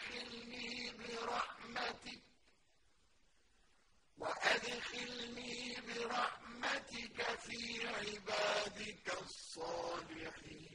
وأدخلني برحمتك. وأدخلني برحمتك في عبادك الصالحين.